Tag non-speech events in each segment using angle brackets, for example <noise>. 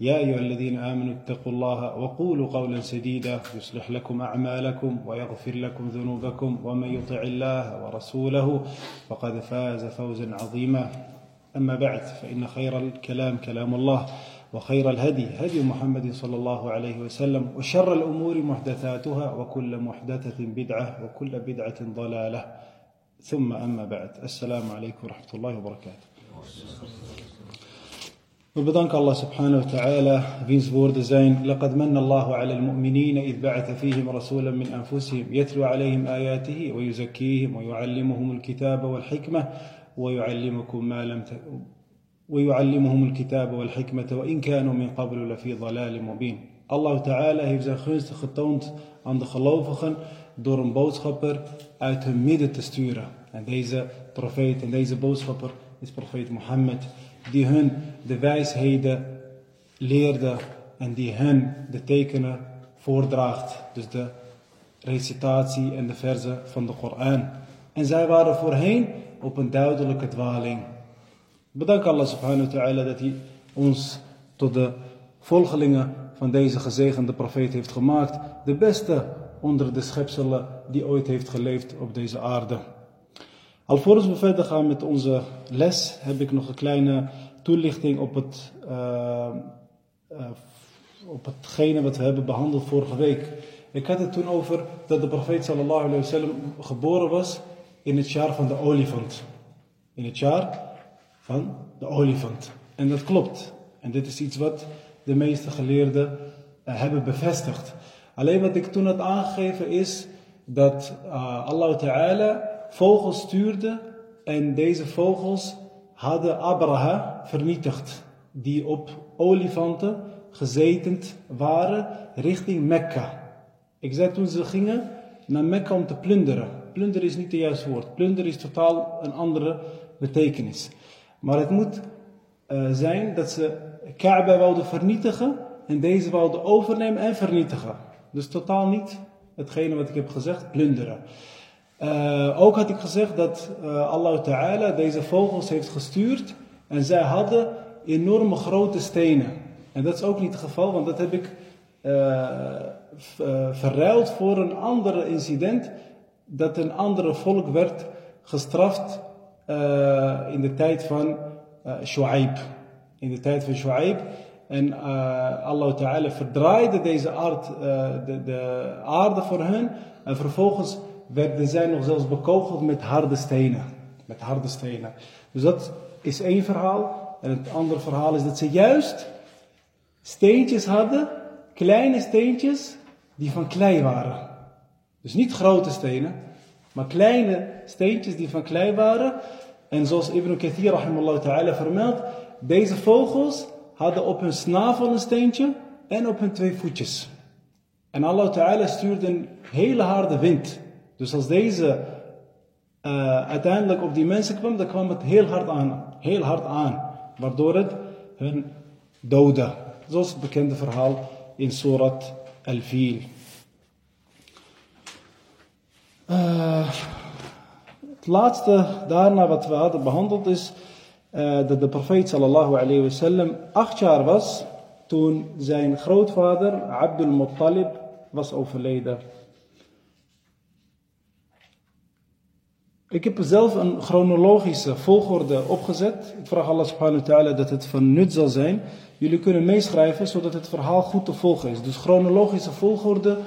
يا أيها الذين آمنوا اتقوا الله وقولوا قولا سديدا يصلح لكم أعمالكم ويغفر لكم ذنوبكم ومن يطع الله ورسوله فقد فاز فوزا عظيما. أما بعد فإن خير الكلام كلام الله وخير الهدي هدي محمد صلى الله عليه وسلم وشر الأمور محدثاتها وكل محدثة بدعة وكل بدعة ضلالة. ثم أما بعد السلام عليكم ورحمة الله وبركاته. Subhanahu wa ta'ala, wiens woorden zijn: لقد من الله على المؤمنين إذ بعث فيهم رسولا من أنفسهم يتلو عليهم آياته ويزكيهم ويعلمهم الكتاب والحكمة ويعلمكم ما لم ت... ويعلمهم الكتاب والحكمة وإن كانوا من قبل لفي ضلال مبين. Allah Ta'ala heeft zijn gunst getoond aan de gelovigen door een boodschapper uit hun midden te sturen. En deze profeet en deze boodschapper is profeet Mohammed, die hun de wijsheden leerde en die hen de tekenen voordraagt. Dus de recitatie en de verzen van de Koran. En zij waren voorheen op een duidelijke dwaling. Bedank Allah subhanahu wa ta'ala dat hij ons tot de volgelingen van deze gezegende profeet heeft gemaakt. De beste onder de schepselen die ooit heeft geleefd op deze aarde. Alvorens we verder gaan met onze les, heb ik nog een kleine toelichting op, het, uh, uh, op hetgene wat we hebben behandeld vorige week. Ik had het toen over dat de profeet sallallahu alayhi wa sallam geboren was in het jaar van de olifant. In het jaar van de olifant. En dat klopt. En dit is iets wat de meeste geleerden uh, hebben bevestigd. Alleen wat ik toen had aangegeven is dat Allah Ta'ala vogels stuurde en deze vogels hadden Abraha vernietigd. Die op olifanten gezeten waren richting Mekka. Ik zei toen ze gingen naar Mekka om te plunderen. Plunder is niet het juiste woord. Plunder is totaal een andere betekenis. Maar het moet uh, zijn dat ze Kaaba wouden vernietigen en deze wouden overnemen en vernietigen. Dus totaal niet hetgene wat ik heb gezegd, plunderen. Uh, ook had ik gezegd dat uh, Allah Ta'ala deze vogels heeft gestuurd en zij hadden enorme grote stenen. En dat is ook niet het geval, want dat heb ik verruild voor een ander incident dat een andere volk werd gestraft uh, in de tijd van uh, Shu'aib. In de tijd van Shu'aib. En uh, Allah Ta'ala verdraaide deze aard, de, de, aarde voor hen. En vervolgens werden zij nog zelfs bekogeld met harde stenen. Met harde stenen. Dus dat is één verhaal. En het andere verhaal is dat ze juist steentjes hadden. Kleine steentjes die van klei waren. Dus niet grote stenen, maar kleine steentjes die van klei waren. En zoals Ibn Kathir rahimallahu ta'ala vermeldt, deze vogels hadden op hun snavel een steentje en op hun twee voetjes. En Allah ta'ala stuurde een hele harde wind. Dus als deze uh, uiteindelijk op die mensen kwam, dan kwam het heel hard aan. Heel hard aan. Waardoor het hun doodde. Zoals het bekende verhaal in Surat Al-Fil. Uh, het laatste daarna wat we hadden behandeld is uh, dat de profeet sallallahu alayhi wasallam acht jaar was toen zijn grootvader Abdul Muttalib was overleden. Ik heb zelf een chronologische volgorde opgezet. Ik vraag Allah subhanahu wa ta'ala dat het van nut zal zijn. Jullie kunnen meeschrijven zodat het verhaal goed te volgen is. Dus chronologische volgorde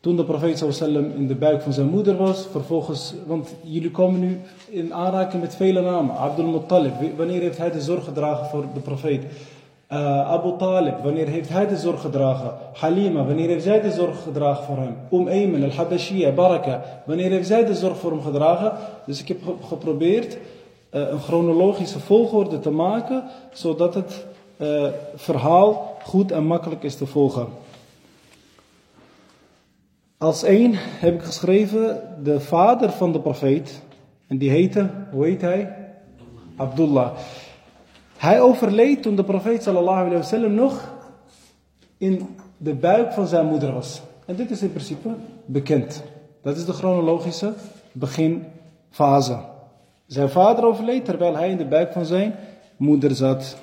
toen de profeet sallam in de buik van zijn moeder was, vervolgens, want jullie komen nu in aanraking met vele namen. Abdul Muttalib, wanneer heeft hij de zorg gedragen voor de profeet? Uh, Abu Talib, wanneer heeft hij de zorg gedragen? Halima, wanneer heeft zij de zorg gedragen voor hem? Umm Ayman, Al-Habashiyya, Baraka, wanneer heeft zij de zorg voor hem gedragen? Dus ik heb geprobeerd uh, een chronologische volgorde te maken, zodat het uh, verhaal goed en makkelijk is te volgen. Als één heb ik geschreven de vader van de profeet. En die heette, hoe heet hij? Abdullah. Hij overleed toen de profeet sallallahu alayhi wasallam nog in de buik van zijn moeder was. En dit is in principe bekend. Dat is de chronologische beginfase. Zijn vader overleed terwijl hij in de buik van zijn moeder zat.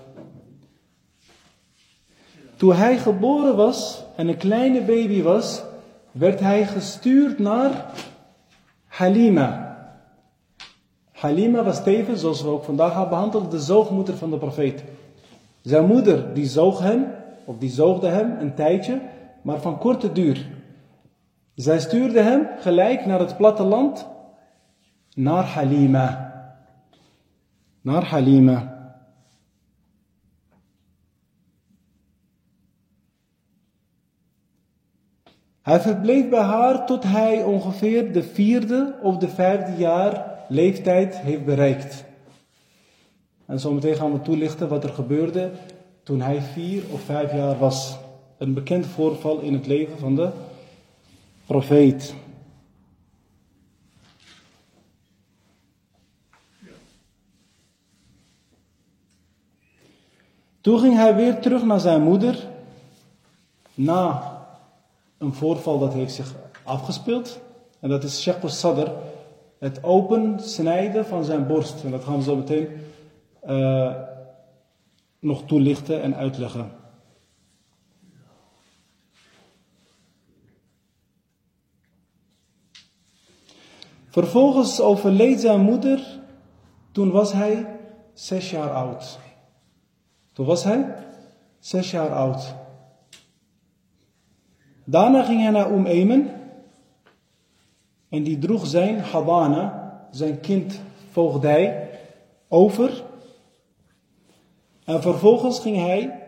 Toen hij geboren was en een kleine baby was, werd hij gestuurd naar Halima. Halima was tevens, zoals we ook vandaag hebben behandeld, de zoogmoeder van de profeet. Zijn moeder, die zoog hem, of die zoogde hem een tijdje, maar van korte duur. Zij stuurde hem gelijk naar het platteland, naar Halima. Naar Halima. Hij verbleef bij haar tot hij ongeveer de vierde of de vijfde jaar leeftijd heeft bereikt. En zometeen gaan we toelichten wat er gebeurde toen hij vier of vijf jaar was. Een bekend voorval in het leven van de profeet. Toen ging hij weer terug naar zijn moeder. Na een voorval dat heeft zich afgespeeld. En dat is Sheikh Sadr, het open snijden van zijn borst. En dat gaan we zo meteen uh, nog toelichten en uitleggen. Vervolgens overleed zijn moeder. Toen was hij zes jaar oud. Toen was hij zes jaar oud. Daarna ging hij naar Umm Ayman. En die droeg zijn Habana, zijn kind voogdij, over. En vervolgens ging hij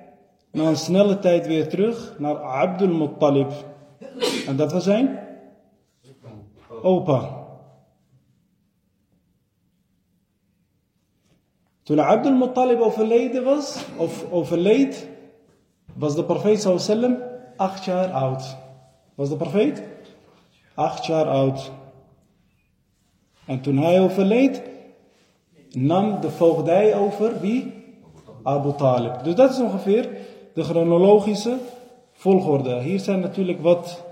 na een snelle tijd weer terug naar Abdul Muttalib. En dat was zijn opa. Toen Abdul Muttalib overleden was, of overleed, was de profeet sallam acht jaar oud. Was de profeet? Acht jaar oud. En toen hij overleed, nam de voogdij over wie? Abu Talib. Dus dat is ongeveer de chronologische volgorde. Hier zijn natuurlijk wat.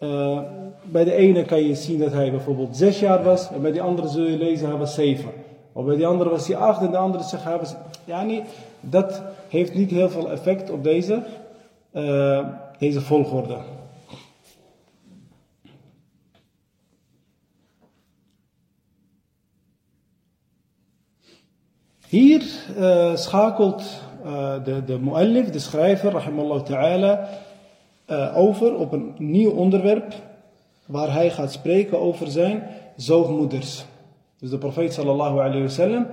Uh, bij de ene kan je zien dat hij bijvoorbeeld zes jaar was, en bij die andere zul je lezen hij was zeven. Of bij die andere was hij acht en de andere zegt hij was. Ja, niet, dat heeft niet heel veel effect op deze, uh, deze volgorde. Hier uh, schakelt uh, de, de muallif, de schrijver, rahimallahu ta'ala, uh, over op een nieuw onderwerp waar hij gaat spreken over zijn zoogmoeders. Dus de profeet sallallahu alayhi wasallam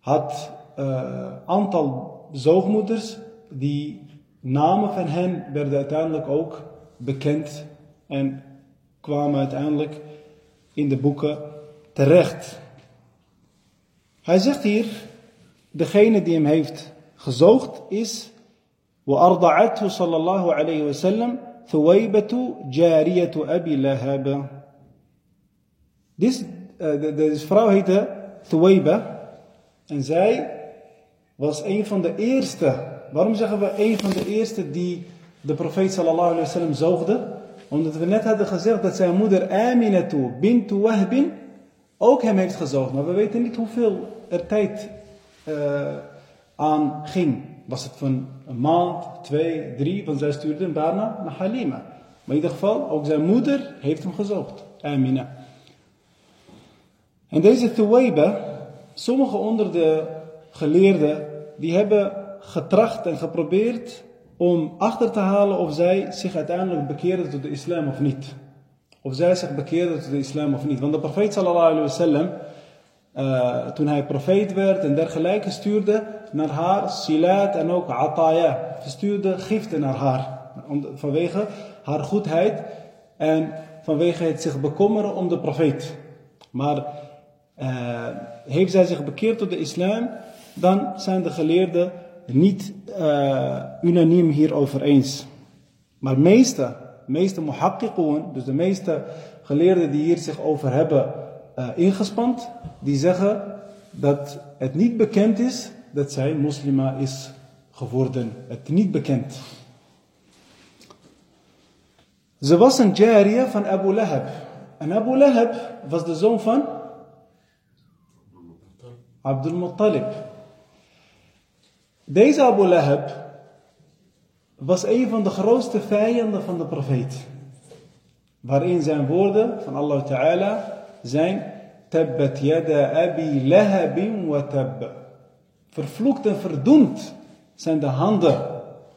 had een aantal zoogmoeders die namen van hen werden uiteindelijk ook bekend en kwamen uiteindelijk in de boeken terecht. Hij zegt hier, degene die hem heeft gezoogd is, وأرضعته صلى الله عليه وسلم ثويبة جارية أبي لهب. Deze, uh, de, vrouw heette Thuwayba en zij was een van de eerste. Waarom zeggen we een van de eerste die de profeet sallallahu alayhi wasallam zoogde? Omdat we net hadden gezegd dat zijn moeder Aminatu bint Wahbin ook hem heeft gezoogd. Maar we weten niet hoeveel er tijd uh, aan ging. Was het van een maand, twee, drie, want zij stuurde daarna naar Halima. Maar in ieder geval, ook zijn moeder heeft hem gezoogd, Amina. En deze Thuwayba, sommigen onder de geleerden, die hebben getracht en geprobeerd om achter te halen of zij zich uiteindelijk bekeerden tot de islam of niet. Of zij zich bekeerden tot de islam of niet. Want de profeet sallallahu alayhi wa sallam, uh, toen hij profeet werd en dergelijke, stuurde naar haar silaat en ook ataya. Verstuurde giften naar haar. Om, vanwege haar goedheid en vanwege het zich bekommeren om de profeet. Maar uh, heeft zij zich bekeerd tot de islam, dan zijn de geleerden niet uh, unaniem hierover eens. Maar meeste, meeste muhaqqiqoon, dus de meeste geleerden die hier zich over hebben uh, ingespand, die zeggen dat het niet bekend is dat zij moslima is geworden. Het niet bekend. Ze was een jariya van Abu Lahab. En Abu Lahab was de zoon van Abdul Muttalib. Deze Abu Lahab was een van de grootste vijanden van de profeet. Waarin zijn woorden van Allah Ta'ala zijn Tabbat yada abi lahabin wa tab. Vervloekt en verdoemd zijn de handen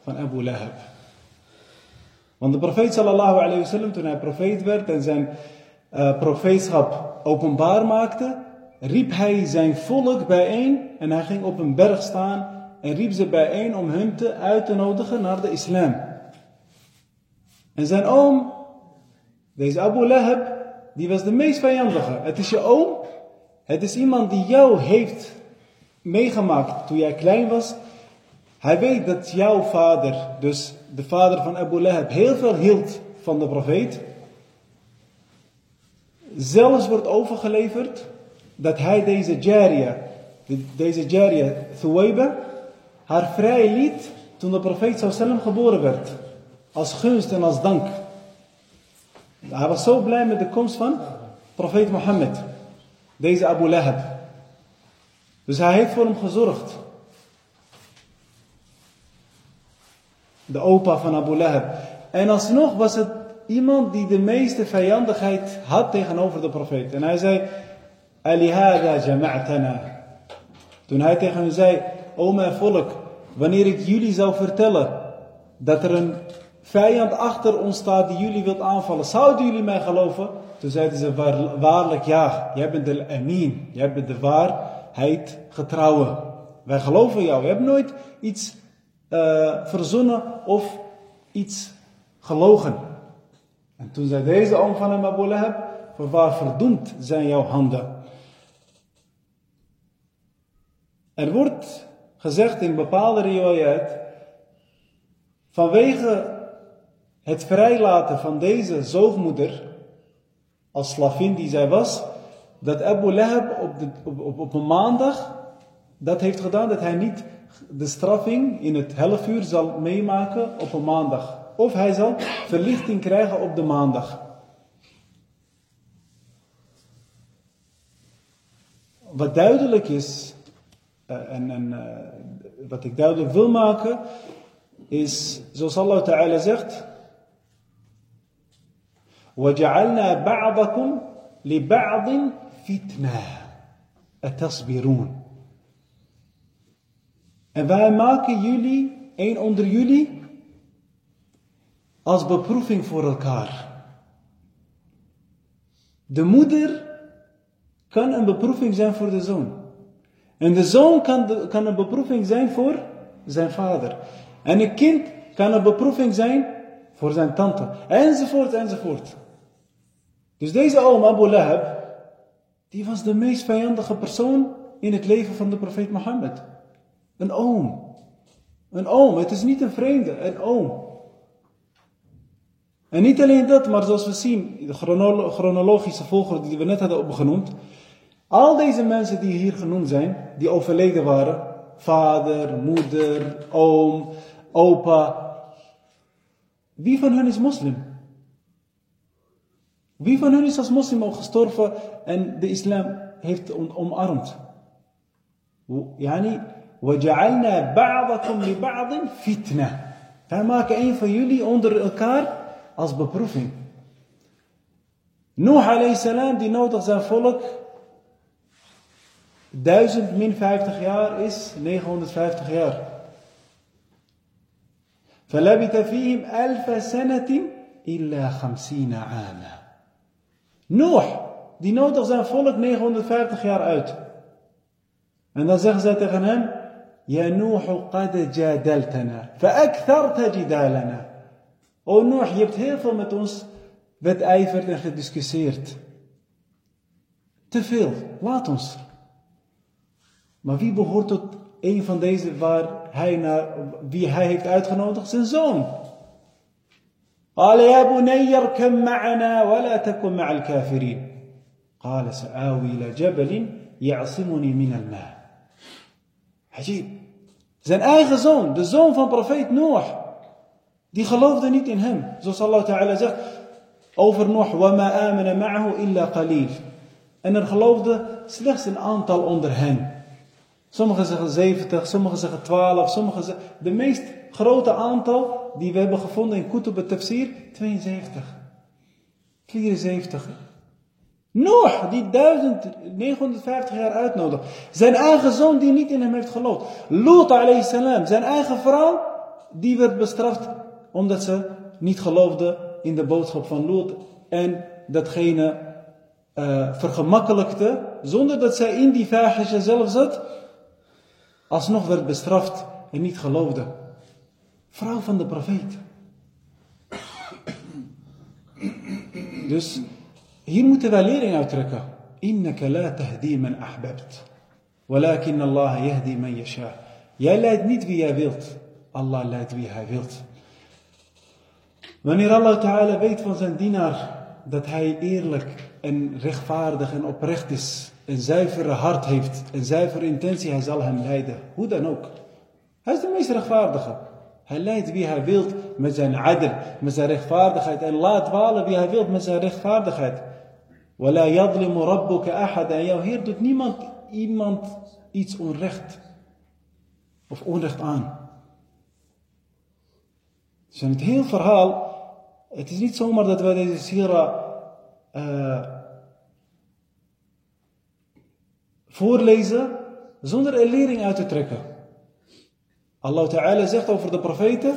van Abu Lahab. Want de profeet sallallahu alayhi wasallam, toen hij profeet werd en zijn uh, profeetschap openbaar maakte, riep hij zijn volk bijeen en hij ging op een berg staan en riep ze bijeen om hun te uit te nodigen naar de islam. En zijn oom, deze Abu Lahab, die was de meest vijandige. Het is je oom, het is iemand die jou heeft meegemaakt toen jij klein was. Hij weet dat jouw vader, dus de vader van Abu Lahab, heel veel hield van de profeet. Zelfs wordt overgeleverd dat hij deze Jariya, deze Jariya Thuwayba, haar vrij liet toen de profeet sallam geboren werd. Als gunst en als dank. Hij was zo blij met de komst van profeet Mohammed. Deze Abu Lahab. Dus hij heeft voor hem gezorgd. De opa van Abu Lahab. En alsnog was het iemand die de meeste vijandigheid had tegenover de profeet. En hij zei, Alihada jama'tana. Toen hij tegen hen zei, o mijn volk, wanneer ik jullie zou vertellen dat er een vijand achter ons staat die jullie wilt aanvallen, zouden jullie mij geloven? Toen zeiden ze waarlijk ja, jij bent de amin, jij bent de waarheid getrouwe. Wij geloven jou, we hebben nooit iets uh, verzonnen of iets gelogen. En toen zei deze oom van hem Abu Lahab, waar verdoemd zijn jouw handen. Er wordt gezegd in bepaalde riwayat, vanwege het vrijlaten van deze zoogmoeder, als slavin die zij was, dat Abu Lahab op, op, een maandag dat heeft gedaan dat hij niet de straffing in het helfuur zal meemaken op een maandag. Of hij zal verlichting krijgen op de maandag. Wat duidelijk is eh, en, en uh, wat ik duidelijk wil maken, is zoals Allah Ta'ala zegt. وَجَعَلْنَا بَعْضَكُمْ لِبَعْضٍ فِتْنَةً أَتَصْبِرُونَ En wij maken jullie, een onder jullie, als beproeving voor elkaar. De moeder kan een beproeving zijn voor de zoon. En de zoon kan, kan een beproeving zijn voor zijn vader. En een kind kan een beproeving zijn voor zijn tante. Enzovoort, enzovoort. Dus deze oom Abu Lahab, die was de meest vijandige persoon in het leven van de profeet Mohammed. Een oom. Een oom, het is niet een vreemde, een oom. En niet alleen dat, maar zoals we zien, de chronologische volgorde die we net hadden opgenoemd, al deze mensen die hier genoemd zijn, die overleden waren, vader, moeder, oom, opa, wie van hen is moslim? Wie van hen is als moslim al gestorven en de islam heeft omarmd? Yani, وَجَعَلْنَا بَعْضَكُمْ لِبَعْضٍ فِتْنَةً Wij maken een van jullie onder elkaar als beproeving. Nuh alayhi salam, die nodig zijn volk 1000 min 50 jaar is 950 jaar. فلبث فيهم ألف سنة إلا خمسين عاما. Noach, die nodigt zijn volk 950 jaar uit. En dan zeggen zij tegen hem, Ja Nuhu qad jadaltana, fa'aktharta jidalana. O Nuh, je hebt heel veel met ons wedijverd en gediscussieerd. Te veel, laat ons. Maar wie behoort tot een van deze waar hij naar, wie hij heeft uitgenodigd? Zijn zoon. قال يا بني اركب معنا ولا تكن مع الكافرين. قال سآوي إلى جبل يعصمني من الماء. عجيب. زين أي زون the zone from prophet نوح دي خلوف ده نيت إنهم صلى الله تعالى زك أوفر نوح وما آمن معه إلا قليل. أن الخلوف ده سلخس الأنطل أندر هن Sommigen zeggen 70, sommigen zeggen 12, sommigen zeggen. De meest die we hebben gevonden in Kutub tafsir 72. 74. Noach, die 1950 jaar uitnodigt. Zijn eigen zoon die niet in hem heeft geloofd. Lot alayhi salam, zijn eigen vrouw, die werd bestraft omdat ze niet geloofde in de boodschap van Lot. En datgene uh, vergemakkelijkte, zonder dat zij in die fahisha zelf zat, alsnog werd bestraft en niet geloofde. Vrouw van de profeet. Dus hier moeten wij lering uittrekken. Innaka la tahdi man ahbabt. Walakin Allah yahdi man yasha. Jij leidt niet wie jij wilt. Allah leidt wie hij wilt. Wanneer Allah Ta'ala weet van zijn dienaar dat hij eerlijk en rechtvaardig en oprecht is, een zuivere hart heeft, een zuivere intentie, hij zal hem leiden. Hoe dan ook. Hij is de meest rechtvaardige. Hij leidt wie hij wilt met zijn adel, met zijn rechtvaardigheid. En laat walen wie hij wilt met zijn rechtvaardigheid. وَلَا يَظْلِمُ رَبُّكَ أَحَدًا En jouw Heer doet niemand iemand iets onrecht. Of onrecht aan. Dus in het hele verhaal, het is niet zomaar dat wij deze sira uh, voorlezen zonder een lering uit te trekken. Allah Ta'ala zegt over de profeten,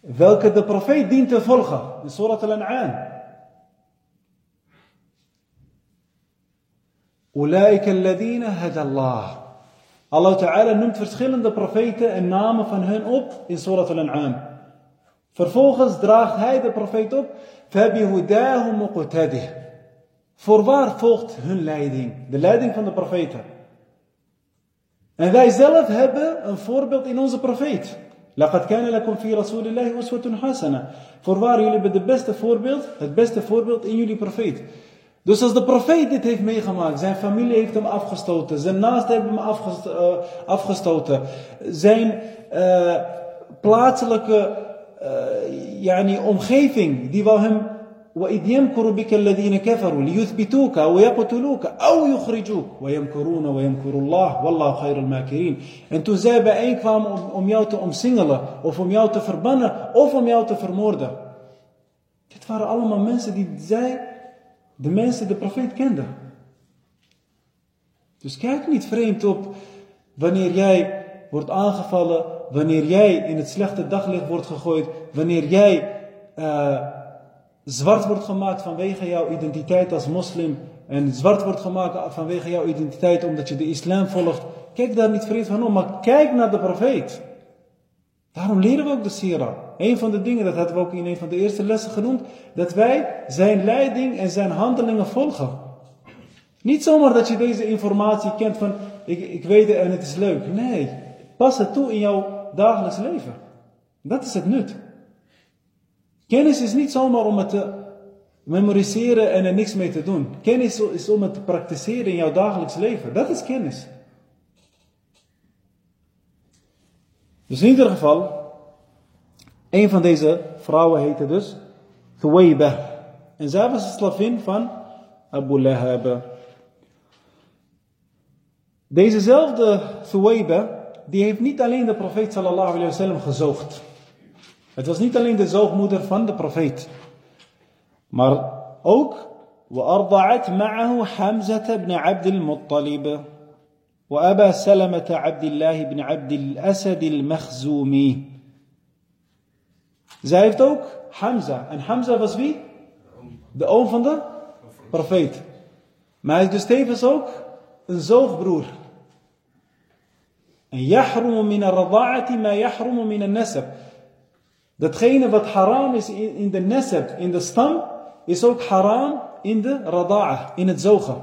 welke de profeet dient te volgen. In Surat al-An'am. Ulaika alladhina hadallah. Allah Ta'ala noemt verschillende profeten en namen van hen op in Surat al-An'am. Vervolgens draagt hij de profeet op. فَبِهُدَاهُ مُقْتَدِهِ Voorwaar volgt hun leiding. De leiding van de profeten. En wij zelf hebben een voorbeeld in onze profeet. لَقَدْ كَانَ لَكُمْ فِي رَسُولِ اللَّهِ أُسْوَةٌ حَسَنَةٌ Voorwaar, jullie hebben het beste voorbeeld, het beste voorbeeld in jullie profeet. Dus als de profeet dit heeft meegemaakt, zijn familie heeft hem afgestoten, zijn naasten hebben hem uh, afgestoten, zijn uh, plaatselijke uh, yani, omgeving, die wou hem وإذ يمكر بك الذين كفروا ليثبتوك ويقتلوك أو يخرجوك ويمكرون ويمكر الله والله خير الماكرين En toen zij bijeenkwamen om, om jou te omsingelen, of om jou te verbannen, of om jou te vermoorden. Dit waren allemaal mensen die zij, de mensen, de profeet kenden. Dus kijk niet vreemd op wanneer jij wordt aangevallen, wanneer jij in het slechte daglicht wordt gegooid, wanneer jij uh, zwart wordt gemaakt vanwege jouw identiteit als moslim en zwart wordt gemaakt vanwege jouw identiteit omdat je de islam volgt. Kijk daar niet vreemd van om, maar kijk naar de profeet. Daarom leren we ook de sira. Een van de dingen, dat hadden we ook in een van de eerste lessen genoemd, dat wij zijn leiding en zijn handelingen volgen. Niet zomaar dat je deze informatie kent van, ik, ik weet het en het is leuk. Nee, pas het toe in jouw dagelijks leven. Dat is het nut. Kennis is niet zomaar om het te memoriseren en er niks mee te doen. Kennis is om het te praktiseren in jouw dagelijks leven. Dat is kennis. Dus in ieder geval, een van deze vrouwen heette dus Thuwayba. En zij was de slavin van Abu Lahab. Dezezelfde Thuwayba, die heeft niet alleen de profeet sallallahu alayhi wa sallam. Het was niet alleen de zoogmoeder van de profeet. Maar ook وأرضعت معه حمزة بن عبد المطلب وأبا سلمة عبد الله بن عبد الأسد المخزومي Zij heeft ook Hamza. En Hamza was wie? De oom van de profeet. Maar hij is dus tevens ook een zoogbroer En yahrumu min al-rada'ati ma yahrumu min al-nasab. Datgene wat haram is in, de nasab, in de stam, is ook haram in de rada'a, in het zogen.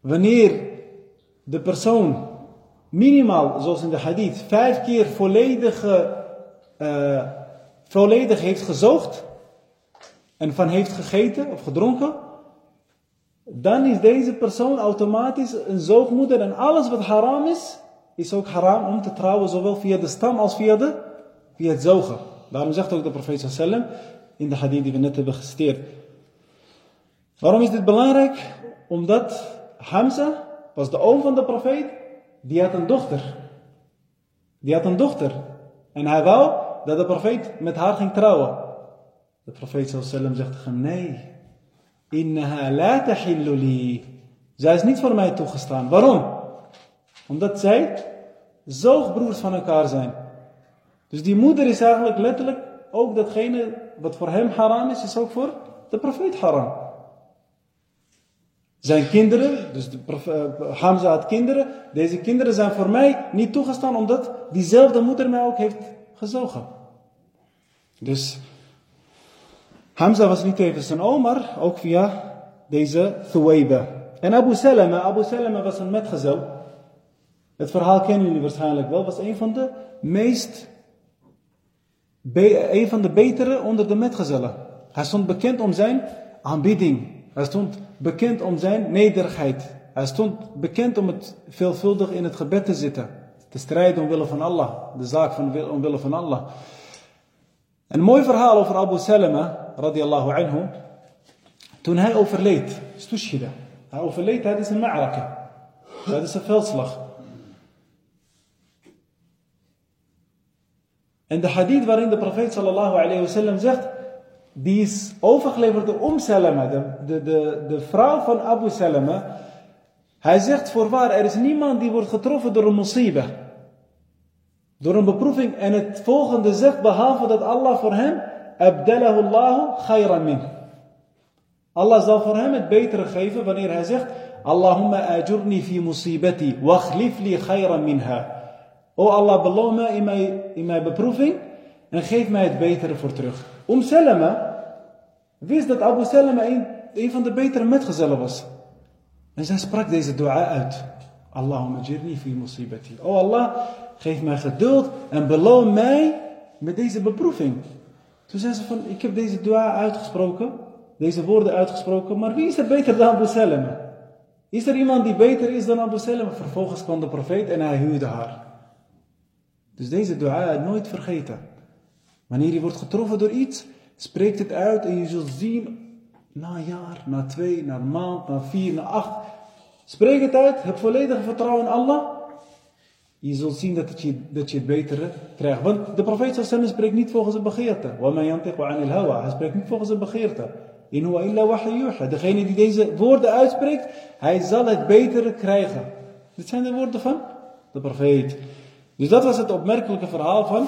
Wanneer de persoon minimaal, zoals in de hadith, vijf keer volledig, uh, volledig heeft gezoogd en van heeft gegeten of gedronken, dan is deze persoon automatisch een zoogmoeder en alles wat haram is, is ook haram om te trouwen, zowel via de stam als via, de, via het zogen. Daarom zegt ook de profeet sallam in de hadith die we net hebben gesteerd. Waarom is dit belangrijk? Omdat Hamza was de oom van de profeet, die had een dochter. Die had een dochter. En hij wou dat de profeet met haar ging trouwen. De profeet sallam zegt tegen hem, nee, innaha la tahillu. Zij is niet voor mij toegestaan. Waarom? Omdat zij zoogbroers van elkaar zijn. Dus die moeder is eigenlijk letterlijk ook datgene wat voor hem haram is, is ook voor de profeet haram. Zijn kinderen, dus de uh, Hamza had kinderen, deze kinderen zijn voor mij niet toegestaan omdat diezelfde moeder mij ook heeft gezogen. Dus Hamza was niet even zijn oom, maar ook via deze Thuwayba. En Abu Salama, Abu Salama was een metgezel. Het verhaal kennen jullie waarschijnlijk wel, was een van de meest, een van de betere onder de metgezellen. Hij stond bekend om zijn aanbidding. Hij stond bekend om zijn nederigheid. Hij stond bekend om het veelvuldig in het gebed te zitten. Te strijden omwille van Allah. De zaak van, omwille van Allah. Een mooi verhaal over Abu Salama, radiallahu anhu. Toen hij overleed, stushida. Hij overleed tijdens een ma'raka. Tijdens een veldslag. En de hadith waarin de profeet sallallahu alayhi zegt, die is overgeleverd door Om Salama, de, de, de, de vrouw van Abu Salama. Hij zegt voorwaar, er is niemand die wordt getroffen door een musiba. Door een beproeving. En het volgende zegt, behalve dat Allah voor hem, abdalahu Allahu khayran min. Allah zal voor hem het betere geven wanneer hij zegt, Allahumma ajurni fi musibati, wa li khayran minha. O Allah, beloon me in mijn, in mijn beproeving en geef mij het betere voor terug. Om Salama wist dat Abu Salama een, een van de betere metgezellen was. En zij sprak deze dua uit. Allahumma jirni fi musibati. O Allah, geef mij geduld en beloon mij met deze beproeving. Toen zei ze van, ik heb deze dua uitgesproken, deze woorden uitgesproken, maar wie is er beter dan Abu Salama? Is er iemand die beter is dan Abu Salama? Vervolgens kwam de profeet en hij huwde haar. Dus deze dua nooit vergeten. Wanneer je wordt getroffen door iets, spreek het uit en je zult zien, na een jaar, na twee, na een maand, na vier, na acht. Spreek het uit, heb volledige vertrouwen in Allah. Je zult zien dat, je, dat je het betere krijgt. Want de profeet sallam spreekt niet volgens een begeerte. Hij spreekt niet volgens een begeerte. In illa Degene die deze woorden uitspreekt, hij zal het betere krijgen. Dit zijn de woorden van de profeet. Dus dat was het opmerkelijke verhaal van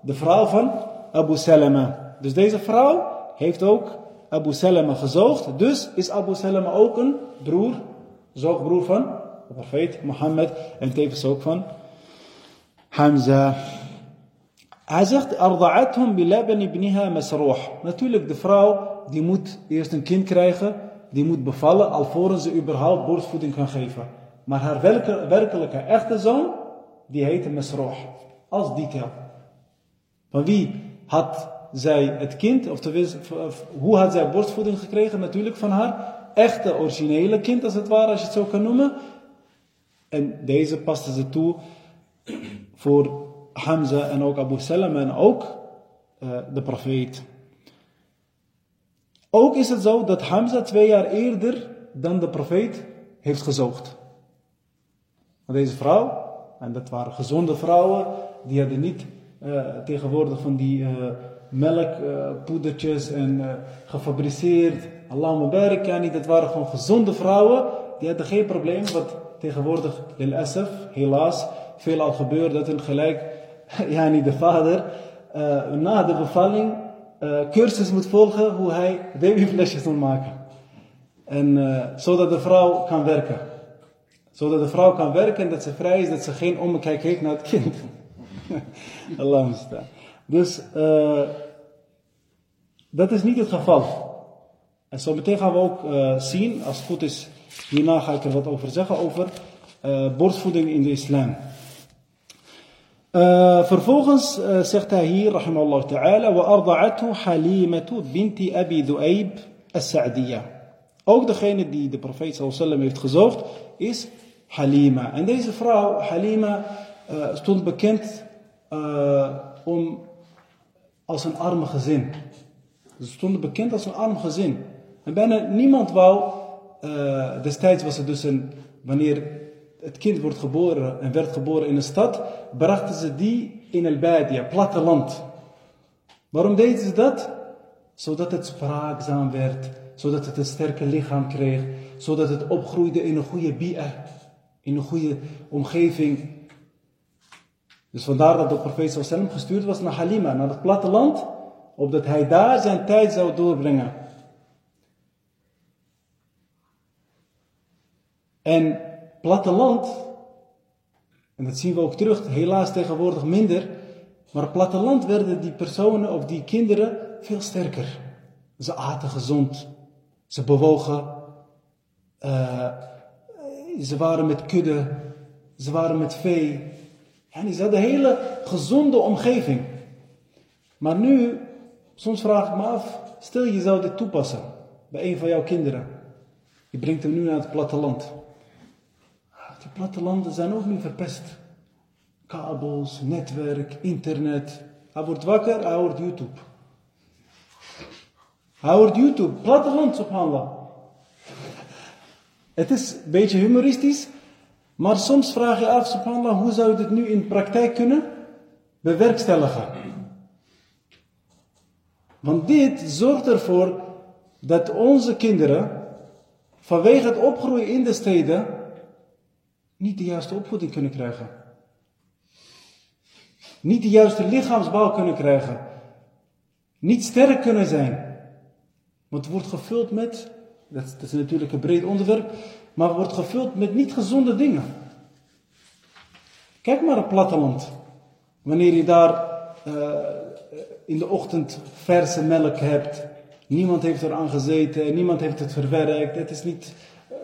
de vrouw van Abu Salama. Dus deze vrouw heeft ook Abu Salama gezoogd. Dus is Abu Salama ook een broer, zoogbroer van de profeet Mohammed. En tevens ook van Hamza. Hij zegt, Arda'athum bilaban ibniha masroh. Natuurlijk, de vrouw die moet eerst een kind krijgen. Die moet bevallen alvorens ze überhaupt borstvoeding kan geven. Maar haar werkelijke echte zoon, die heette Mesroh. Als detail. Van wie had zij het kind, of hoe had zij borstvoeding gekregen? Natuurlijk van haar echte originele kind, als het ware, als je het zo kan noemen. En deze paste ze toe voor Hamza en ook Abu Salam en ook uh, de profeet. Ook is het zo dat Hamza twee jaar eerder dan de profeet heeft gezoogd. Deze vrouw en dat waren gezonde vrouwen, die hadden niet uh, tegenwoordig van die uh, melkpoedertjes en gefabriceerd. Allah barik yani, dat waren gewoon gezonde vrouwen. Die hadden geen probleem, wat tegenwoordig, lil asaf, helaas, veelal gebeurt dat een gelijk, <laughs> yani de vader, na de bevalling cursus moet volgen hoe hij babyflesjes moet maken. En zodat de vrouw kan werken Zodat de vrouw kan werken en dat ze vrij is, dat ze geen omkijk heeft naar het kind. <laughs> Allah staan. Dus uh, dat is niet het geval. En zo meteen gaan we ook uh, zien, als het goed is, hierna ga ik er wat over zeggen, over uh, borstvoeding in de islam. Uh, vervolgens uh, zegt hij hier, rahimallahu ta'ala, وَأَرْضَعَتْهُ حَلِيمَةُ بِنْتِ أَبِي ذُؤَيْبِ السَّعْدِيَّةِ Ook degene die de profeet sallam heeft gezoogd, is Halima. En deze vrouw, Halima, uh, stond bekend om als een arme gezin. Ze stonden bekend als een arm gezin. En bijna niemand wou, destijds was het dus een, wanneer het kind wordt geboren en werd geboren in een stad, brachten ze die in al-Badia, platteland. Waarom deden ze dat? Zodat het spraakzaam werd, zodat het een sterke lichaam kreeg, zodat het opgroeide in een goede bi'a, in een goede omgeving. Dus vandaar dat de profeet sallam gestuurd was naar Halima, naar het platteland, opdat hij daar zijn tijd zou doorbrengen. En platteland, en dat zien we ook terug, helaas tegenwoordig minder, maar platteland werden die personen of die kinderen veel sterker. Ze aten gezond, ze bewogen, uh, ze waren met kudde, ze waren met vee. En ze hadden een hele gezonde omgeving. Maar nu, soms vraag ik me af, stel je zou dit toepassen bij een van jouw kinderen. Je brengt hem nu naar het platteland. Die plattelanden zijn ook nu verpest. Kabels, netwerk, internet. Hij wordt wakker, hij hoort YouTube. Hij hoort YouTube, platteland, subhanallah. Het is een beetje humoristisch, maar soms vraag je af, subhanallah, hoe zou je dit nu in praktijk kunnen bewerkstelligen? Want dit zorgt ervoor dat onze kinderen vanwege het opgroeien in de steden niet de juiste opvoeding kunnen krijgen. Niet de juiste lichaamsbouw kunnen krijgen. Niet sterk kunnen zijn. Want het wordt gevuld met, dat, is natuurlijk een breed onderwerp, maar wordt gevuld met niet gezonde dingen. Kijk maar op platteland. Wanneer je daar uh, in de ochtend verse melk hebt, niemand heeft eraan gezeten, niemand heeft het verwerkt, het is niet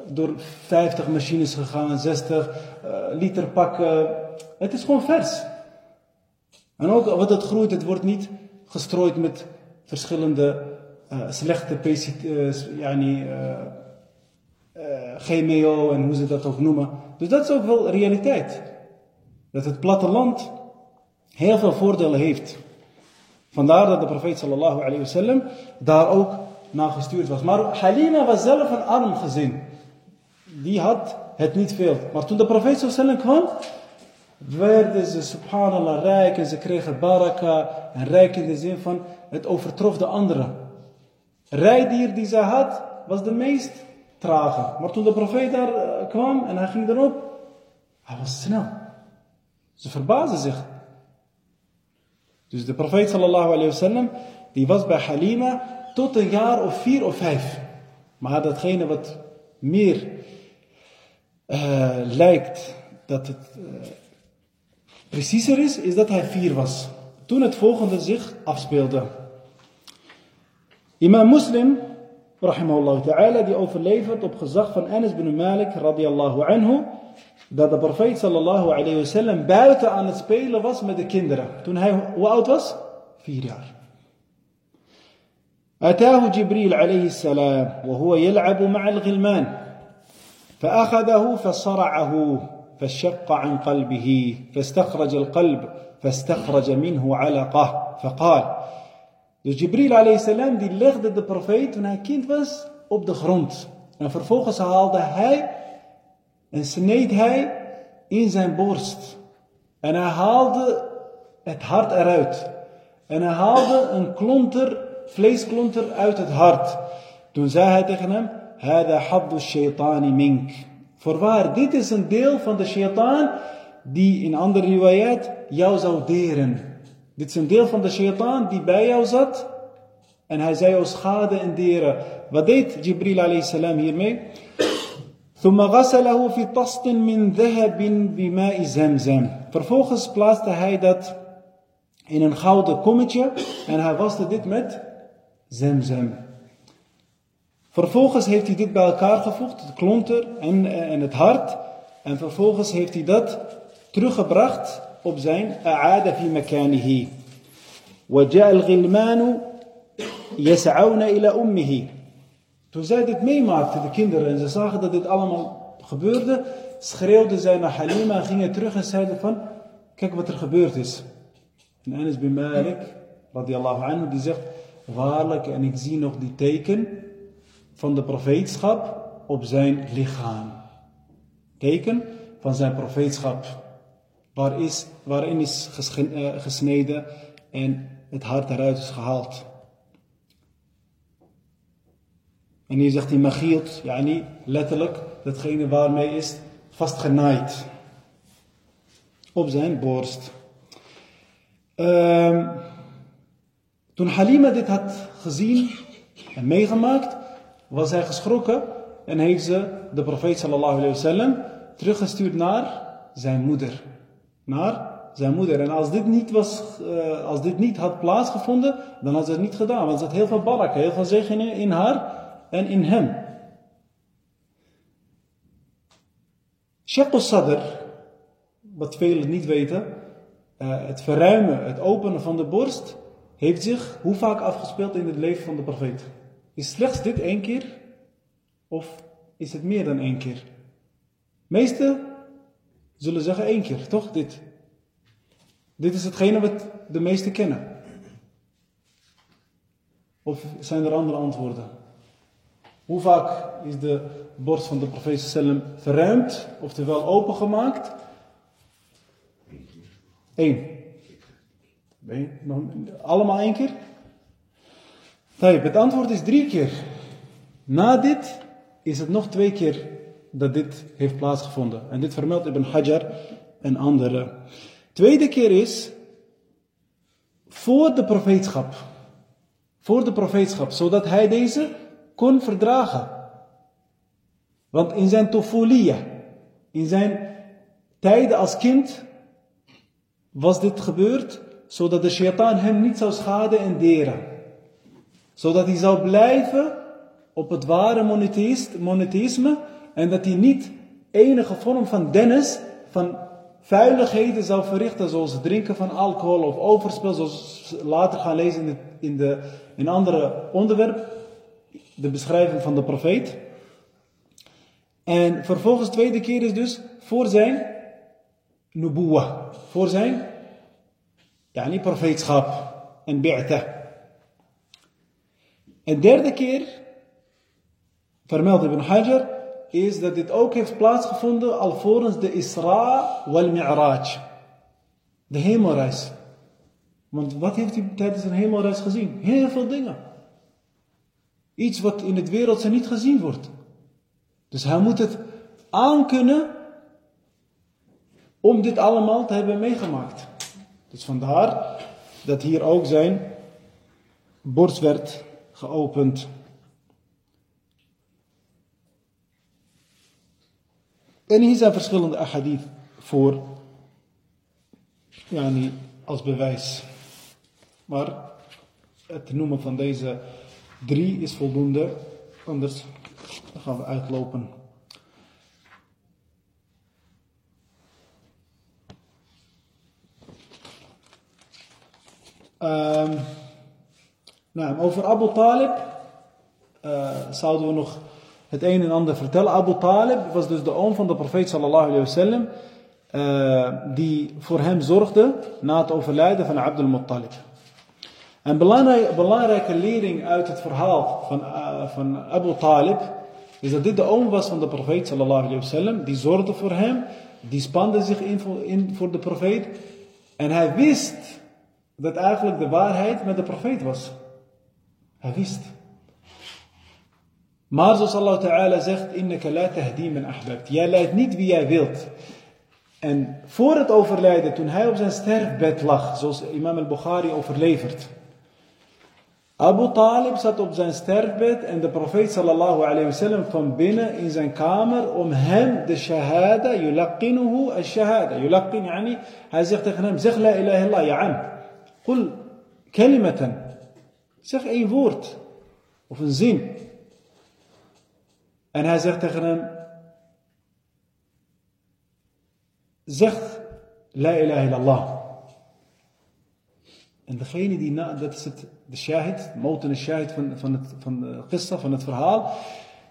door 50 machines gegaan, 60 uh, liter pakken. Het is gewoon vers. En ook wat het groeit, het wordt niet gestrooid met verschillende slechte uh, yani, GMO en hoe ze dat ook noemen. Dus dat is ook wel realiteit. Dat het platteland heel veel voordelen heeft. Vandaar dat de profeet sallallahu alayhi wasallam daar ook naar gestuurd was. Maar Halima was zelf een arm gezin die had het niet veel. Maar toen de profeet sallam kwam, werden ze subhanallah rijk en ze kregen baraka. En rijk in de zin van, het overtrof de anderen. Rijdier die ze had, was de meest trage. Maar toen de profeet daar eh, kwam en hij ging erop, hij was snel. Ze verbazen zich. Dus de profeet sallallahu alayhi wasallam, die was bij Halima tot een jaar of vier of vijf. Maar datgene wat meer uh, lijkt dat het uh, preciezer is, is dat hij vier was. Toen het volgende zich afspeelde. Imam Muslim, rahimahullah ta'ala, die overlevert op gezag van Anas bin Malik, radiallahu anhu, dat de profeet sallallahu alayhi wasallam buiten aan het spelen was met de kinderen. Toen hij, hoe oud was? Vier jaar. أتاه جبريل عليه السلام وهو يلعب مع الغلمان فأخذه فصرعه فشق عن قلبه فاستخرج القلب فاستخرج منه علقة فقال Dus Jibril alayhi die legde de profeet toen hij kind was op de grond. En vervolgens haalde hij en sneed hij in zijn borst. En hij haalde het hart eruit. En hij haalde een klonter, vleesklonter uit het hart. Toen zei hij tegen hem, Hada haddu shaitani mink. Voorwaar, dit is een deel van de shaitaan die in andere riwayat jou zou deren. Dit is een deel van de shaitaan die bij jou zat en hij zei jou schade en deren. Wat deed Jibril alayhi salam hiermee? ثم غسله في طست من ذهب بماء زمزم. Vervolgens plaatste hij dat in een gouden kommetje en hij waste dit met zemzem. Vervolgens heeft hij dit bij elkaar gevoegd, het klonter en, en het hart. En vervolgens heeft hij dat teruggebracht op zijn a'ada fi makanihi. وجاء الغلمان يسعون إلى أمه Toen zij dit meemaakten, de kinderen, en ze zagen dat dit allemaal gebeurde, schreeuwden zij naar Halima en gingen terug en zeiden van, kijk wat er gebeurd is. En Anas bin Malik, radiallahu anhu, die zegt, waarlijk, en ik zie nog die teken van de profeetschap op zijn lichaam. Teken van zijn profeetschap, waar is, waarin is eh, gesneden en het hart eruit is gehaald. En hier zegt hij ja niet letterlijk, datgene waarmee is vastgenaaid. Op zijn borst. Um, toen Halima dit had gezien en meegemaakt, was hij geschrokken en heeft ze de profeet sallallahu alayhi wasallam teruggestuurd naar zijn moeder. Naar zijn moeder. En als dit niet, was, uh, als dit niet had plaatsgevonden, dan had ze het niet gedaan. Want ze had heel veel barak, heel veel zegeningen in haar en in hem. Shaq sadr, wat velen niet weten, uh, het verruimen, het openen van de borst, heeft zich hoe vaak afgespeeld in het leven van de profeet? Is slechts dit één keer? Of is het meer dan één keer? Meesten zullen zeggen één keer, toch? Dit. Dit is hetgene wat de meesten kennen. Of zijn er andere antwoorden? Hoe vaak is de borst van de profeet sallam verruimd, oftewel opengemaakt? Eén. Allemaal één keer? Het antwoord is drie keer. Na dit is het nog twee keer dat dit heeft plaatsgevonden. En dit vermeldt Ibn Hajar en andere. Tweede keer is voor de profeetschap. Voor de profeetschap, zodat hij deze kon verdragen. Want in zijn tofolia, in zijn tijden als kind, was dit gebeurd zodat de shaitaan hem niet zou schaden en deren. Zodat hij zou blijven op het ware monotheïsme en dat hij niet enige vorm van dennis, van vuiligheden zou verrichten, zoals drinken van alcohol of overspel, zoals we later gaan lezen in, de, in, de, in andere onderwerp, de beschrijving van de profeet. En vervolgens de tweede keer is dus voor zijn nubuwa, voor zijn yani profeetschap en bi'ta. En derde keer, vermeld Ibn Hajar, is dat dit ook heeft plaatsgevonden alvorens de Isra wal Mi'raj. De hemelreis. Want wat heeft hij tijdens een hemelreis gezien? Heel veel dingen. Iets wat in het wereldse niet gezien wordt. Dus hij moet het aankunnen om dit allemaal te hebben meegemaakt. Dus vandaar dat hier ook zijn borst werd geopend. En hier zijn verschillende ahadith voor, niet als bewijs. Maar het noemen van deze drie is voldoende, anders gaan we uitlopen. Um, nou, over Abu Talib uh, zouden we nog het een en ander vertellen. Abu Talib was dus de oom van de profeet sallallahu alayhi wasallam. Uh, die voor hem zorgde na het overlijden van Abdul Muttalib. Een belangrijke, belangrijke lering uit het verhaal van, uh, van Abu Talib is dat dit de oom was van de profeet sallallahu alayhi wasallam. Die zorgde voor hem, die spande zich in voor, in voor de profeet. En hij wist dat eigenlijk de waarheid met de profeet was. Hij wist. Maar zoals Allah Ta'ala zegt, innaka la tahdi man ahbabt. Jij leidt niet wie jij wilt. En voor het overlijden, toen hij op zijn sterfbed lag, zoals imam al-Bukhari overlevert, Abu Talib zat op zijn sterfbed en de profeet sallallahu alayhi wasallam kwam binnen in zijn kamer om hem de shahada, yulaqinuhu al-shahada. Yulaqin yani, hij zegt tegen hem, zeg la ilaha illallah, ya am. Qul kalimatan. Zeg één woord. Of een zin. En hij zegt tegen hem, zeg la ilaha illallah. En degene die, na, dat is het, de shahid, moten de shahid van, van, het, van de qissa, van het verhaal,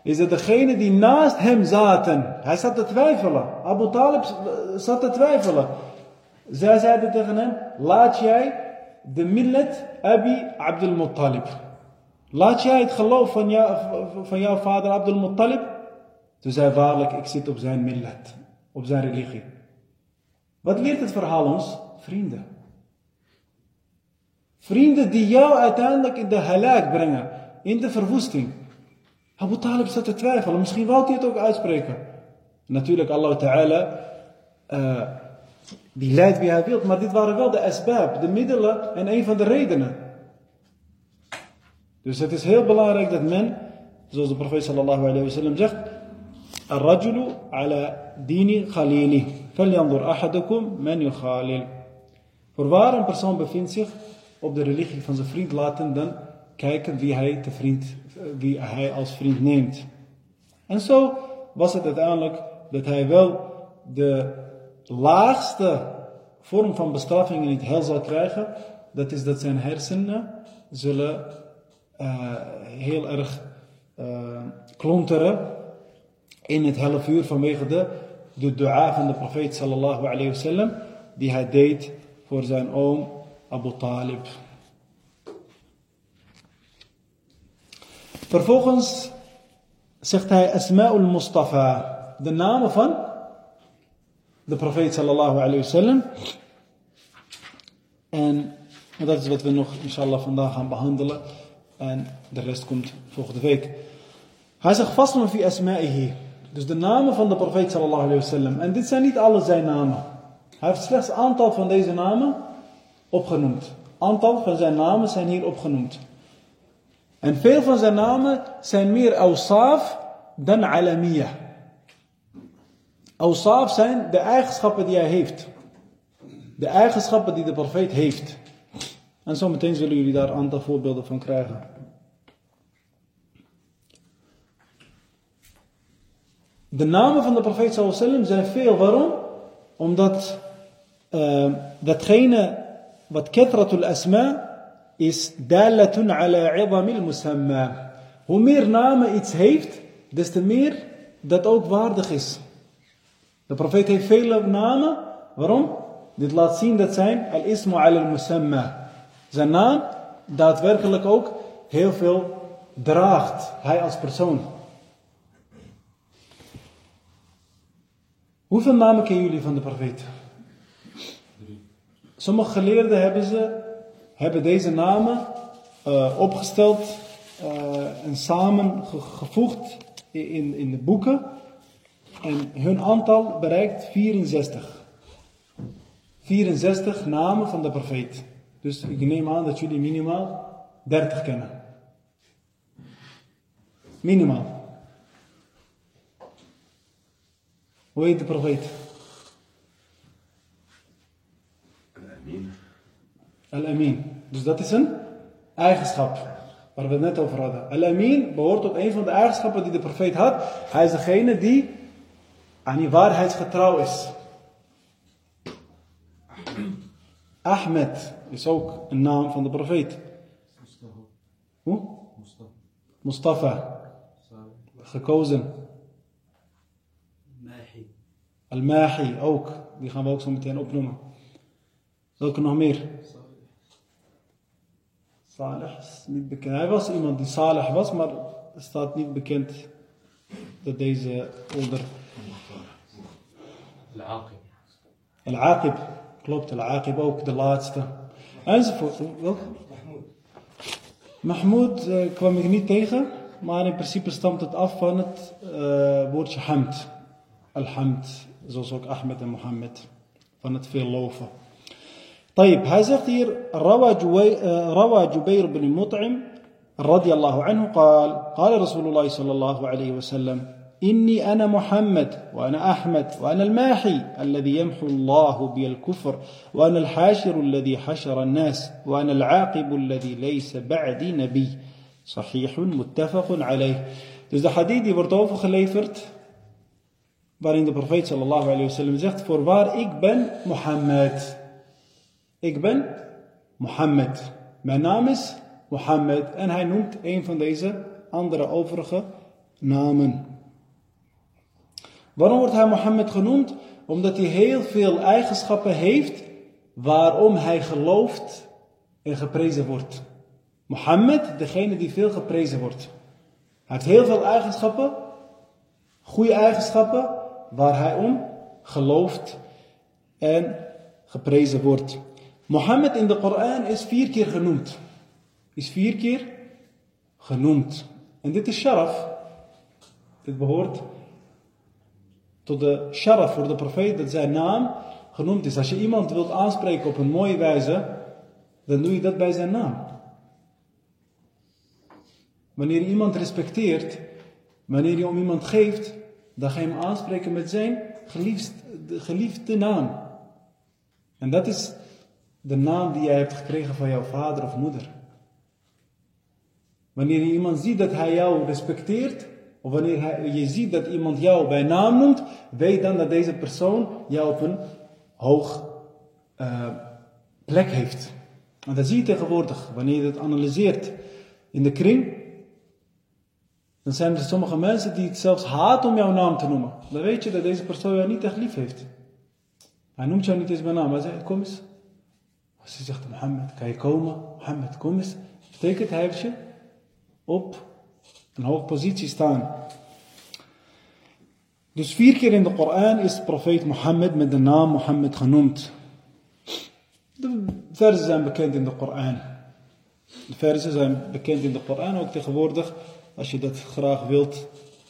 is dat degene die naast hem zaten, hij zat te twijfelen. Abu Talib zat te twijfelen. Zij zeiden tegen hem, laat jij de millet Abi Abdul Muttalib. Laat jij het geloof van, van jouw vader Abdul Muttalib? Toen zei waarlijk, ik zit op zijn millet, op zijn religie. Wat leert het verhaal ons? Vrienden. Vrienden die jou uiteindelijk in de halak brengen, in de verwoesting. Abu Talib zat te twijfelen, misschien wou hij het ook uitspreken. Natuurlijk, Allah Ta'ala, uh, die leidt wie hij wil, maar dit waren wel de asbab, de middelen en een van de redenen. Dus het is heel belangrijk dat men, zoals de profeet sallallahu alayhi wa sallam zegt, الرجل على دين خليله فلينظر أحدكم من يخالل Voorwaar een persoon bevindt zich op de religie van zijn vriend, laten dan kijken wie hij, te vriend, wie hij als vriend neemt. En zo was het uiteindelijk dat hij wel de laagste vorm van bestraffing in het hel zal krijgen. Dat is dat zijn hersenen zullen uh, heel erg uh, klonteren in het helle vuur vanwege de, de dua van de profeet sallallahu alayhi wasallam die hij deed voor zijn oom Abu Talib. Vervolgens zegt hij Asma'ul Mustafa, de namen van de profeet sallallahu alayhi wasallam. En dat is wat we nog inshallah vandaag gaan behandelen. En de rest komt volgende week. Hij zegt vast nog fi. Dus de namen van de profeet sallallahu alayhi wasallam. En dit zijn niet alle zijn namen. Hij heeft slechts een aantal van deze namen opgenoemd. Aantal van zijn namen zijn hier opgenoemd. En veel van zijn namen zijn meer awsaf dan alamiyah. Awsaf zijn de eigenschappen die hij heeft. De eigenschappen die de profeet heeft. En zometeen zullen jullie daar een aantal voorbeelden van krijgen. De namen van de profeet sallam zijn veel. Waarom? Omdat uh, datgene wat ketratul asma is dalatun ala idamil musamma. Hoe meer namen iets heeft, des te meer dat ook waardig is. De profeet heeft vele namen. Waarom? Dit laat zien dat zijn al-ismu al-musamma. Zijn naam daadwerkelijk ook heel veel draagt. Hij als persoon. Hoeveel namen kennen jullie van de profeet? Sommige geleerden hebben, ze, hebben deze namen uh, opgesteld uh, en samengevoegd in, in de boeken. En hun aantal bereikt 64. 64 namen van de profeet. Dus ik neem aan dat jullie minimaal 30 kennen. Minimaal. Hoe heet de profeet? Al-Amin. Al-Amin. Dus dat is een eigenschap waar we het net over hadden. Al-Amin behoort tot een van de eigenschappen die de profeet had. Hij is degene die aan die waarheidsgetrouw is. Ahmed is ook een naam van de profeet. Hoe? Mustafa. Gekozen. Al-Mahi ook. Die gaan we ook zo meteen opnoemen. Welke nog meer? Salih is niet bekend. Hij was iemand die Salih was, maar het staat niet bekend dat deze onder. Al-Aqib. Al-Aqib. Klopt, Al-Aqib ook, de laatste. Enzovoort. Mahmoud uh, kwam ik niet tegen, maar in principe stamt het af van het uh, woordje hamd. Al-Hamd. Zoals ook Ahmed en Mohammed. Van het veel loven. طيب hij zegt hier روى جبير بن مطعم رضي الله عنه قال قال رسول الله صلى الله عليه وسلم إني أنا محمد وأنا أحمد وأنا الماحي الذي يمحو الله بي الكفر وأنا الحاشر الذي حشر الناس وأنا العاقب الذي ليس بعدي نبي صحيح متفق عليه Dus de hadith die wordt overgeleverd waarin de profeet sallallahu alayhi wasallam zegt voorwaar ik ben Mohammed. Ik ben Mohammed. Mijn naam is Mohammed en hij noemt een van deze andere overige namen. Waarom wordt hij Mohammed genoemd? Omdat hij heel veel eigenschappen heeft waarom hij gelooft en geprezen wordt. Mohammed, degene die veel geprezen wordt. Hij heeft heel veel eigenschappen, goede eigenschappen, waar hij om gelooft en geprezen wordt. Mohammed in de Koran is vier keer genoemd. Is vier keer genoemd. En dit is sharaf. Dit behoort tot de sharaf voor de profeet dat zijn naam genoemd is. Als je iemand wilt aanspreken op een mooie wijze, dan doe je dat bij zijn naam. Wanneer je iemand respecteert, wanneer je om iemand geeft, dan ga je hem aanspreken met zijn geliefd, geliefde naam. En dat is de naam die jij hebt gekregen van jouw vader of moeder. Wanneer je iemand ziet dat hij jou respecteert, of wanneer je ziet dat iemand jou bij naam noemt, weet dan dat deze persoon jou op een hoog uh, plek heeft. En dat zie je tegenwoordig, wanneer je het analyseert in de kring. Dan zijn er sommige mensen die het zelfs haat om jouw naam te noemen. Dan weet je dat deze persoon jou niet echt lief heeft. Hij noemt jou niet eens bij naam. Hij zegt, kom eens. Als hij zegt, Mohammed, kan je komen? Mohammed, kom eens. Betekent, hij heeft op een hoge positie staan. Dus vier keer in de Koran is profeet Mohammed met de naam Mohammed genoemd. De versen zijn bekend in de Koran. De versen zijn bekend in de Koran, ook tegenwoordig. Als je dat graag wilt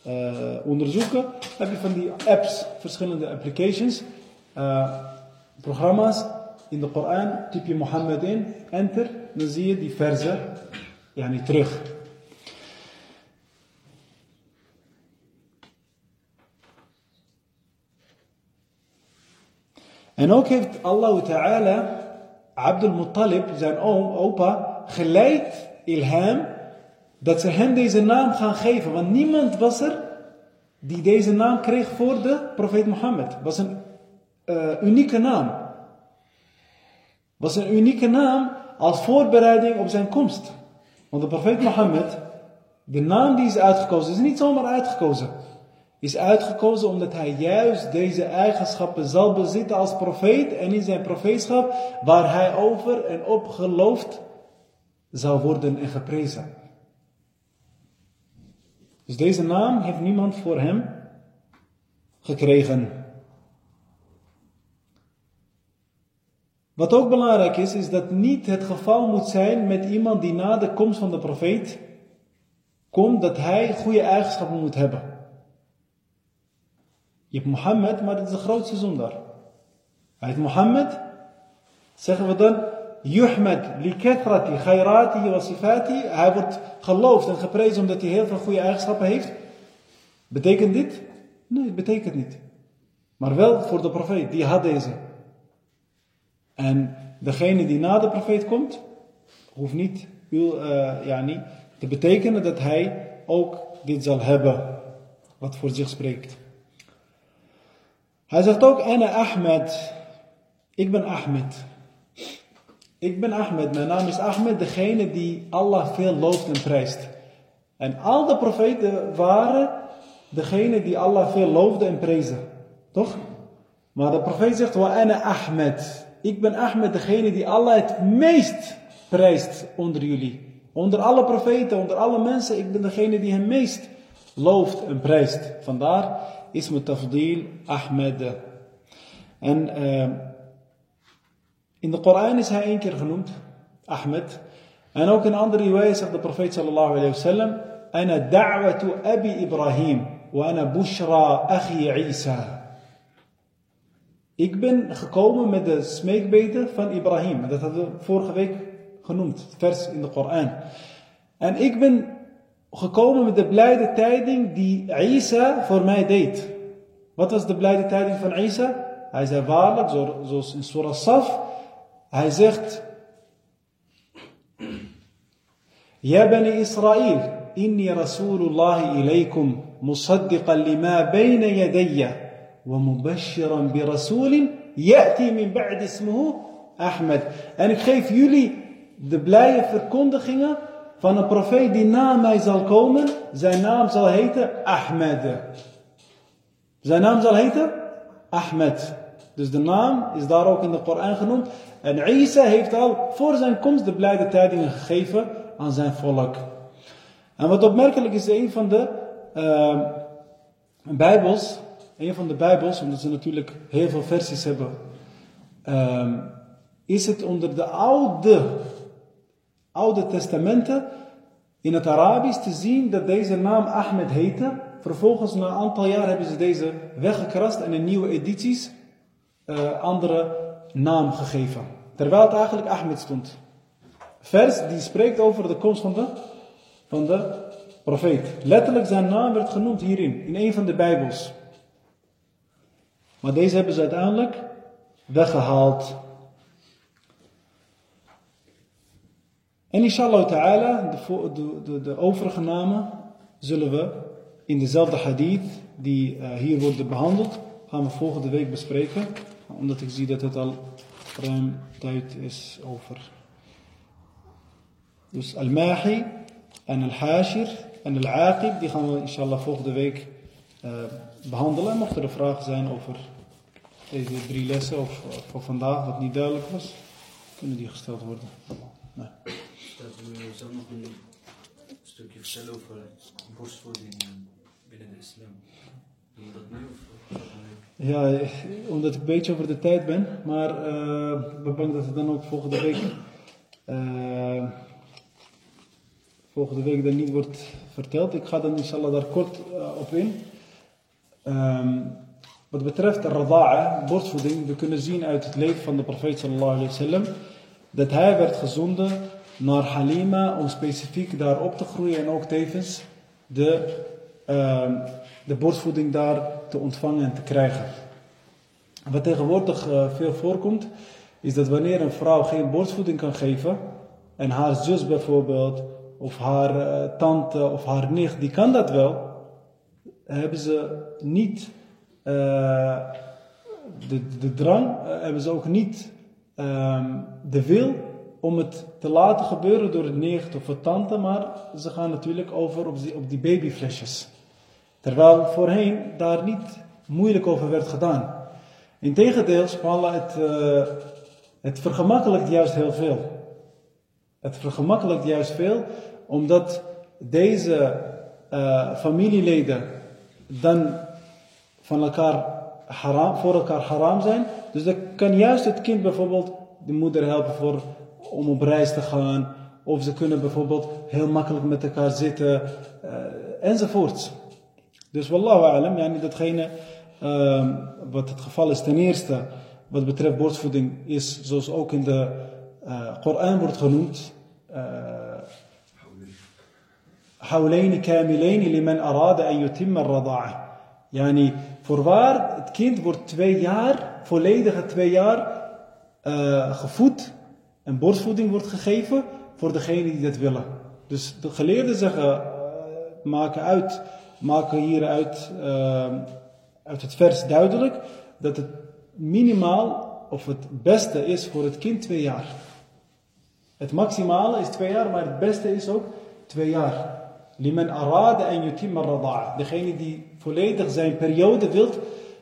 uh, onderzoeken, heb je van die apps, verschillende applications, uh, programma's in de Koran. Typ je Mohammed in, enter, dan zie je die versen ja, niet terug. En ook heeft Allah Ta'ala Abdul Muttalib, zijn oom, opa, geleid, ilham, dat ze hem deze naam gaan geven. Want niemand was er die deze naam kreeg voor de profeet Mohammed. was een uh, unieke naam. was een unieke naam als voorbereiding op zijn komst. Want de profeet Mohammed, de naam die is uitgekozen, is niet zomaar uitgekozen is uitgekozen omdat hij juist deze eigenschappen zal bezitten als profeet en in zijn profeetschap waar hij over en op geloofd zal worden en geprezen. Dus deze naam heeft niemand voor hem gekregen. Wat ook belangrijk is, is dat niet het geval moet zijn met iemand die na de komst van de profeet komt, dat hij goede eigenschappen moet hebben. Je hebt Mohammed, maar dat is de grootste zondaar. Hij heet Mohammed, zeggen we dan, Yuhmed li khairati wa. Hij wordt geloofd en geprezen omdat hij heel veel goede eigenschappen heeft. Betekent dit? Nee, het betekent niet. Maar wel voor de profeet, die had deze. En degene die na de profeet komt, hoeft niet, uh, te betekenen dat hij ook dit zal hebben. Wat voor zich spreekt. Hij zegt ook, Anna Ahmed. Ik ben Ahmed. Ik ben Ahmed. Mijn naam is Ahmed, degene die Allah veel looft en prijst. En al de profeten waren degene die Allah veel loofde en prezen. Toch? Maar de profeet zegt, wa ana Ahmed. Ik ben Ahmed, degene die Allah het meest prijst onder jullie. Onder alle profeten, onder alle mensen. Ik ben degene die hem meest looft en prijst. Vandaar ismu tafdil Ahmed. En uh, in de Koran is hij één keer genoemd, Ahmed. En ook in andere riwaya zegt de profeet sallallahu alayhi wa sallam, Ana da'watu Ibrahim. Ik ben gekomen met de smeekbeten van Ibrahim. Dat hadden we vorige week genoemd, vers in de Koran. En ik ben gekomen met de blijde tijding die Isa voor mij deed. Wat was de blijde tijding van Isa? Hij zei waarlijk, zoals in Surah Saf, hij zegt, Ja bani Israël, inni rasulullah ilaykum, musaddiqan lima bayna yadayya, wa mubashiran bi rasulin, ya'ti min ba'd ismuhu Ahmed. En ik geef jullie de blije verkondigingen van een profeet die na mij zal komen. Zijn naam zal heten Ahmed. Zijn naam zal heten Ahmed. Dus de naam is daar ook in de Koran genoemd. En Isa heeft al voor zijn komst de blijde tijdingen gegeven aan zijn volk. En wat opmerkelijk is, een van de uh, Bijbels, een van de Bijbels, omdat ze natuurlijk heel veel versies hebben, uh, is het onder de oude, oude testamenten in het Arabisch te zien dat deze naam Ahmed heette. Vervolgens na een aantal jaar hebben ze deze weggekrast en in nieuwe edities uh, andere naam gegeven. Terwijl het eigenlijk Ahmed stond. Vers die spreekt over de komst van de, van de profeet. Letterlijk zijn naam werd genoemd hierin, in een van de Bijbels. Maar deze hebben ze uiteindelijk weggehaald. En inshallah ta'ala, de, de, de, overige namen zullen we in dezelfde hadith die uh, hier wordt behandeld, gaan we volgende week bespreken. Omdat ik zie dat het al ruim tijd is over. Dus Al-Mahi en Al-Hashir en Al-Aqib, die gaan we inshallah volgende week uh, behandelen. Mochten er vragen zijn over deze drie lessen of voor vandaag wat niet duidelijk was, kunnen die gesteld worden. Dat zou nog een stukje vertellen over borstvoeding binnen de islam. Doen we dat nu of ja, omdat ik een beetje over de tijd ben, maar ik ben bang dat het dan ook volgende week, uh, volgende week dan niet wordt verteld. Ik ga dan inshallah daar kort op in. Um, wat betreft rada'a, borstvoeding, we kunnen zien uit het leven van de profeet sallallahu alaihi wasallam dat hij werd gezonden naar Halima om specifiek daar op te groeien en ook tevens de, uh, de borstvoeding daar te ontvangen en te krijgen. Wat tegenwoordig uh, veel voorkomt, is dat wanneer een vrouw geen borstvoeding kan geven en haar zus bijvoorbeeld, of haar uh, tante of haar nicht, die kan dat wel, hebben ze niet uh, de, de drang, hebben ze ook niet um, de wil om het te laten gebeuren door het nicht of het tante, maar ze gaan natuurlijk over op die, op die babyflesjes. Terwijl voorheen daar niet moeilijk over werd gedaan. Integendeel, subhanallah, het, uh, het vergemakkelijkt juist heel veel. Het vergemakkelijkt juist veel, omdat deze uh, familieleden dan van elkaar haram, voor elkaar haram zijn. Dus dan kan juist het kind bijvoorbeeld de moeder helpen voor, om op reis te gaan. Of ze kunnen bijvoorbeeld heel makkelijk met elkaar zitten, uh, enzovoorts. Dus wallahu alam, yani datgene uh, wat het geval is ten eerste wat betreft borstvoeding is zoals ook in de uh, Koran wordt genoemd. حولين كاملين لمن أراد أن يتم الرضاعة Yani voorwaar, het kind wordt twee jaar, volledige twee jaar uh, gevoed en borstvoeding wordt gegeven voor degene die dat willen. Dus de geleerden zeggen, uh, maken uit maken hieruit uh, uit het vers duidelijk dat het minimaal of het beste is voor het kind twee jaar. Het maximale is twee jaar, maar het beste is ook twee jaar. Liman arade en yutim. Degene die volledig zijn periode wilt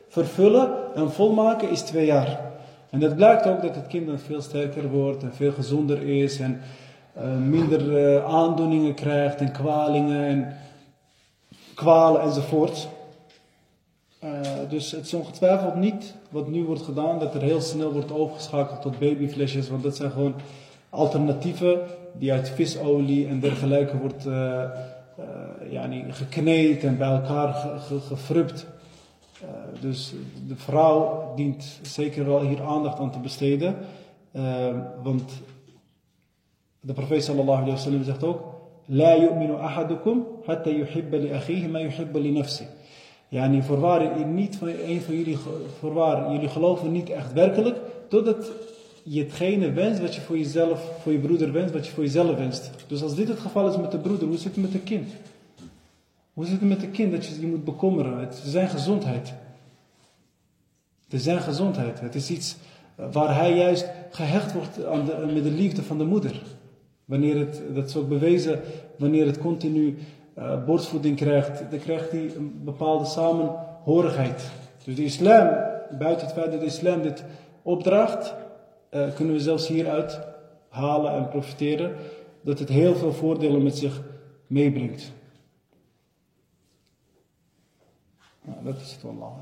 vervullen en volmaken is twee jaar. En dat blijkt ook dat het kind dan veel sterker wordt en veel gezonder is en uh, minder uh, aandoeningen krijgt en kwalingen en kwalen enzovoort. Uh, dus het is ongetwijfeld niet wat nu wordt gedaan, dat er heel snel wordt overgeschakeld tot babyflesjes, want dat zijn gewoon alternatieven die uit visolie en dergelijke wordt yani gekneed en bij elkaar ge, gefrupt. Eh, dus de vrouw dient zeker wel hier aandacht aan te besteden. Eh, want de profeet sallallahu alayhi wa sallam zegt ook: La yu'minu ahadukum hatta yuhibba li akhihi ma yuhibba li nafsi. Yani voorwaar, niet van, een van jullie, voorwaar, jullie geloven niet echt werkelijk, totdat je hetgene wenst wat je voor jezelf, voor je broeder wenst, wat je voor jezelf wenst. Dus als dit het geval is met de broeder, hoe zit het met de kind? Hoe zit het met de kind dat je je moet bekommeren? Het is zijn gezondheid. Het is zijn gezondheid. Het is iets waar hij juist gehecht wordt aan de, met de liefde van de moeder. Wanneer het, dat is ook bewezen, wanneer het continu uh, borstvoeding krijgt, dan krijgt hij een bepaalde samenhorigheid. Dus de islam, buiten het feit dat de islam dit opdraagt, kunnen we zelfs hieruit halen en profiteren dat het heel veel voordelen met zich meebrengt. Nou, dat is het allemaal.